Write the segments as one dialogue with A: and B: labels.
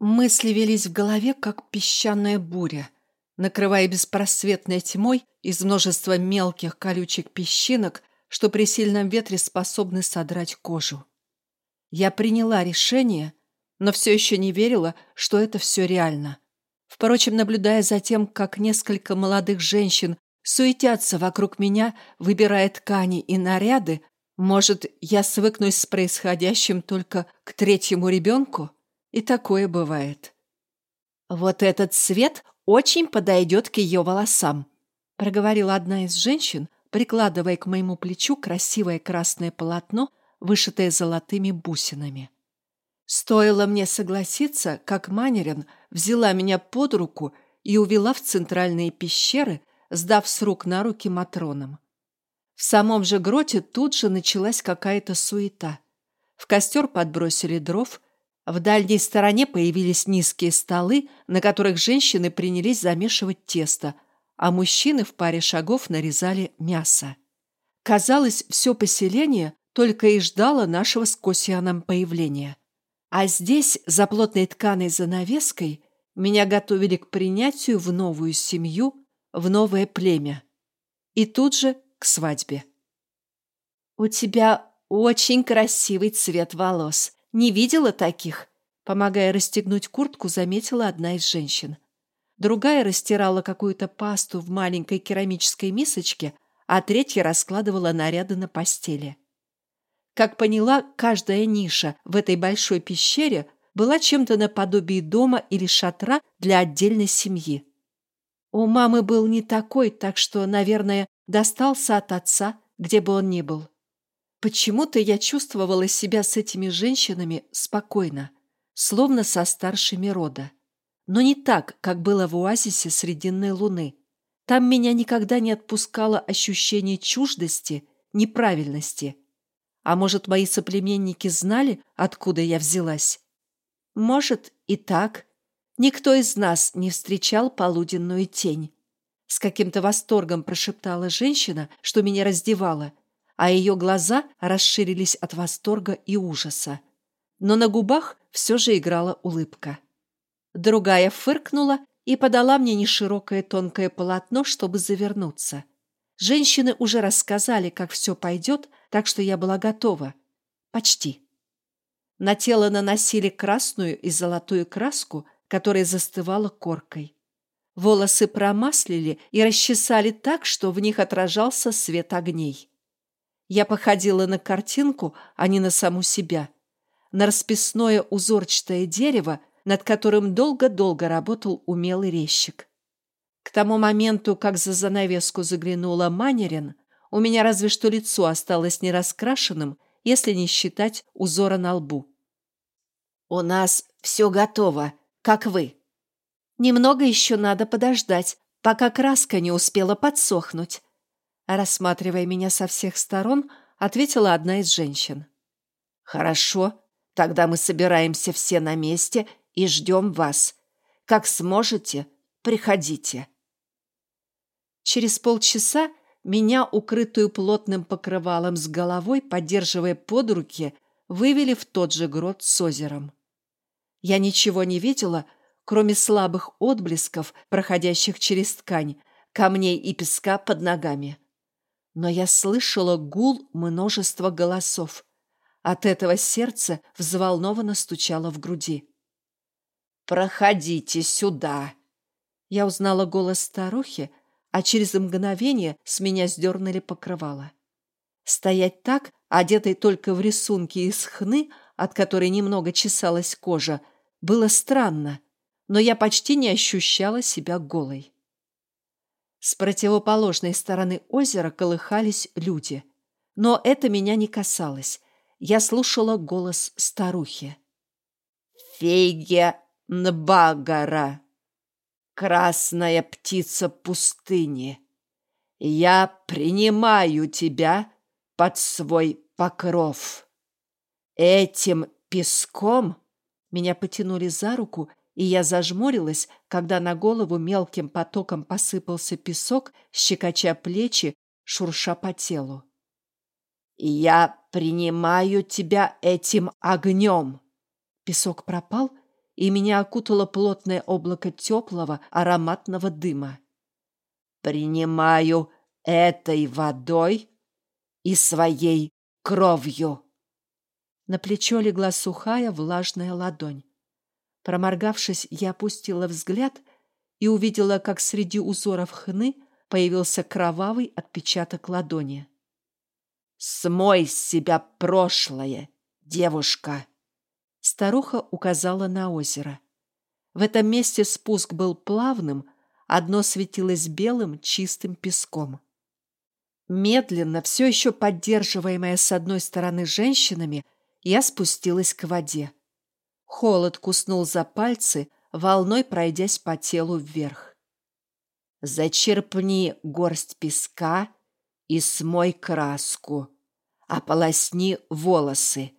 A: Мысли велись в голове, как песчаная буря, накрывая беспросветной тьмой из множества мелких колючих песчинок, что при сильном ветре способны содрать кожу. Я приняла решение, но все еще не верила, что это все реально. Впрочем, наблюдая за тем, как несколько молодых женщин суетятся вокруг меня, выбирая ткани и наряды, может, я свыкнусь с происходящим только к третьему ребенку? И такое бывает. Вот этот цвет очень подойдет к ее волосам, проговорила одна из женщин, прикладывая к моему плечу красивое красное полотно, вышитое золотыми бусинами. Стоило мне согласиться, как Манерин взяла меня под руку и увела в центральные пещеры, сдав с рук на руки Матронам. В самом же гроте тут же началась какая-то суета. В костер подбросили дров, в дальней стороне появились низкие столы, на которых женщины принялись замешивать тесто, а мужчины в паре шагов нарезали мясо. Казалось, все поселение только и ждало нашего с Косианом появления. А здесь, за плотной тканой занавеской, меня готовили к принятию в новую семью, в новое племя. И тут же к свадьбе. «У тебя очень красивый цвет волос. Не видела таких?» Помогая расстегнуть куртку, заметила одна из женщин. Другая растирала какую-то пасту в маленькой керамической мисочке, а третья раскладывала наряды на постели. Как поняла, каждая ниша в этой большой пещере была чем-то наподобие дома или шатра для отдельной семьи. У мамы был не такой, так что, наверное, достался от отца, где бы он ни был. Почему-то я чувствовала себя с этими женщинами спокойно, словно со старшими рода. Но не так, как было в оазисе Срединной Луны. Там меня никогда не отпускало ощущение чуждости, неправильности – а может, мои соплеменники знали, откуда я взялась? Может, и так. Никто из нас не встречал полуденную тень. С каким-то восторгом прошептала женщина, что меня раздевала, а ее глаза расширились от восторга и ужаса. Но на губах все же играла улыбка. Другая фыркнула и подала мне неширокое тонкое полотно, чтобы завернуться. Женщины уже рассказали, как все пойдет, так что я была готова. Почти. На тело наносили красную и золотую краску, которая застывала коркой. Волосы промаслили и расчесали так, что в них отражался свет огней. Я походила на картинку, а не на саму себя. На расписное узорчатое дерево, над которым долго-долго работал умелый резчик. К тому моменту, как за занавеску заглянула Манерин, у меня разве что лицо осталось нераскрашенным, если не считать узора на лбу. «У нас все готово, как вы. Немного еще надо подождать, пока краска не успела подсохнуть». Рассматривая меня со всех сторон, ответила одна из женщин. «Хорошо, тогда мы собираемся все на месте и ждем вас. Как сможете, приходите». Через полчаса меня, укрытую плотным покрывалом с головой, поддерживая под руки, вывели в тот же грот с озером. Я ничего не видела, кроме слабых отблесков, проходящих через ткань, камней и песка под ногами. Но я слышала гул множества голосов. От этого сердце взволнованно стучало в груди. «Проходите сюда!» Я узнала голос старухи, а через мгновение с меня сдернули покрывало. Стоять так, одетой только в рисунки из хны, от которой немного чесалась кожа, было странно, но я почти не ощущала себя голой. С противоположной стороны озера колыхались люди. Но это меня не касалось. Я слушала голос старухи. «Фейге Нбагара!» красная птица пустыни, я принимаю тебя под свой покров. Этим песком меня потянули за руку, и я зажмурилась, когда на голову мелким потоком посыпался песок, щекоча плечи, шурша по телу. «Я принимаю тебя этим огнем!» Песок пропал, и меня окутало плотное облако теплого ароматного дыма.
B: «Принимаю этой водой и своей кровью!»
A: На плечо легла сухая влажная ладонь. Проморгавшись, я опустила взгляд и увидела, как среди узоров хны появился кровавый отпечаток ладони.
B: «Смой с себя прошлое, девушка!»
A: Старуха указала на озеро. В этом месте спуск был плавным, одно светилось белым чистым песком. Медленно, все еще поддерживаемая с одной стороны женщинами, я спустилась к воде. Холод куснул за пальцы, волной пройдясь по телу вверх.
B: Зачерпни горсть песка и смой краску. Ополосни волосы.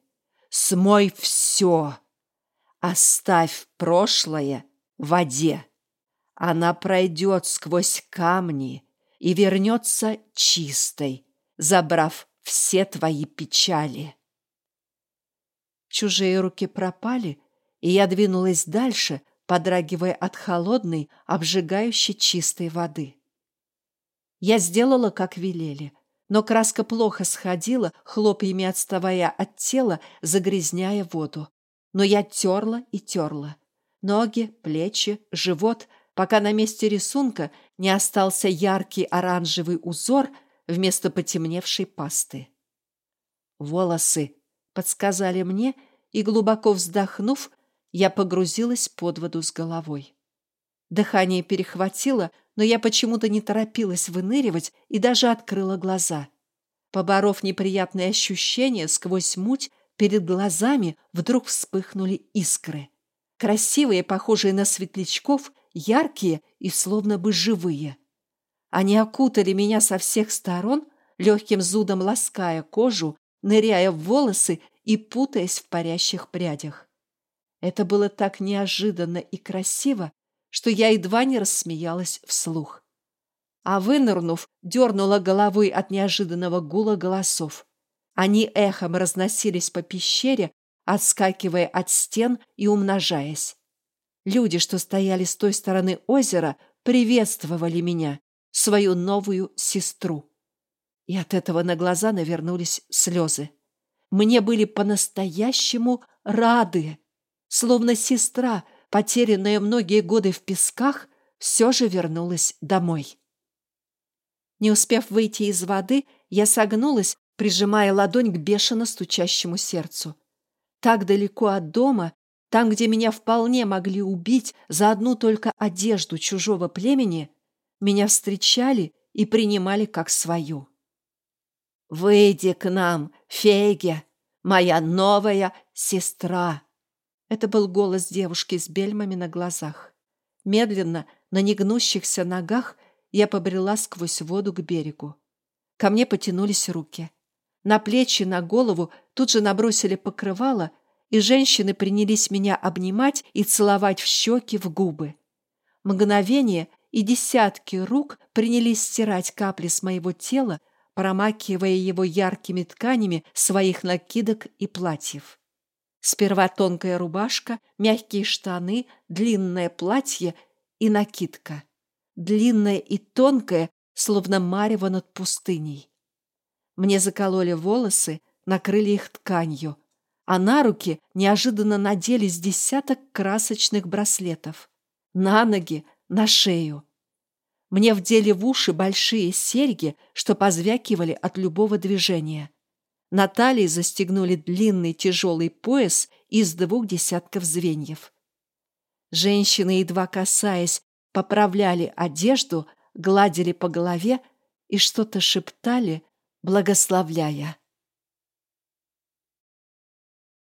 B: Смой все. Оставь прошлое в воде. Она пройдет сквозь камни и вернется чистой, забрав все твои печали.
A: Чужие руки пропали, и я двинулась дальше, подрагивая от холодной, обжигающей чистой воды. Я сделала, как велели, но краска плохо сходила, хлопьями отставая от тела, загрязняя воду. Но я терла и терла. Ноги, плечи, живот, пока на месте рисунка не остался яркий оранжевый узор вместо потемневшей пасты. Волосы подсказали мне, и, глубоко вздохнув, я погрузилась под воду с головой. Дыхание перехватило, но я почему-то не торопилась выныривать и даже открыла глаза. Поборов неприятные ощущения, сквозь муть перед глазами вдруг вспыхнули искры. Красивые, похожие на светлячков, яркие и словно бы живые. Они окутали меня со всех сторон, легким зудом лаская кожу, ныряя в волосы и путаясь в парящих прядях. Это было так неожиданно и красиво, что я едва не рассмеялась вслух. А вынырнув, дернула головой от неожиданного гула голосов. Они эхом разносились по пещере, отскакивая от стен и умножаясь. Люди, что стояли с той стороны озера, приветствовали меня, свою новую сестру. И от этого на глаза навернулись слезы. Мне были по-настоящему рады. Словно сестра, потерянная многие годы в песках, все же вернулась домой. Не успев выйти из воды, я согнулась, прижимая ладонь к бешено стучащему сердцу. Так далеко от дома, там, где меня вполне могли убить за одну только одежду чужого племени, меня встречали и принимали как свою. «Выйди к нам, Фейге, моя новая сестра!» Это был голос девушки с бельмами на глазах. Медленно, на негнущихся ногах, я побрела сквозь воду к берегу. Ко мне потянулись руки. На плечи, на голову тут же набросили покрывало, и женщины принялись меня обнимать и целовать в щеки, в губы. Мгновение, и десятки рук принялись стирать капли с моего тела, промакивая его яркими тканями своих накидок и платьев. Сперва тонкая рубашка, мягкие штаны, длинное платье и накидка. Длинная и тонкая, словно марево над пустыней. Мне закололи волосы, накрыли их тканью, а на руки неожиданно наделись десяток красочных браслетов. На ноги, на шею. Мне вдели в уши большие серьги, что позвякивали от любого движения. На талии застегнули длинный тяжелый пояс из двух десятков звеньев. Женщины, едва касаясь, поправляли одежду, гладили по голове и что-то шептали, благословляя.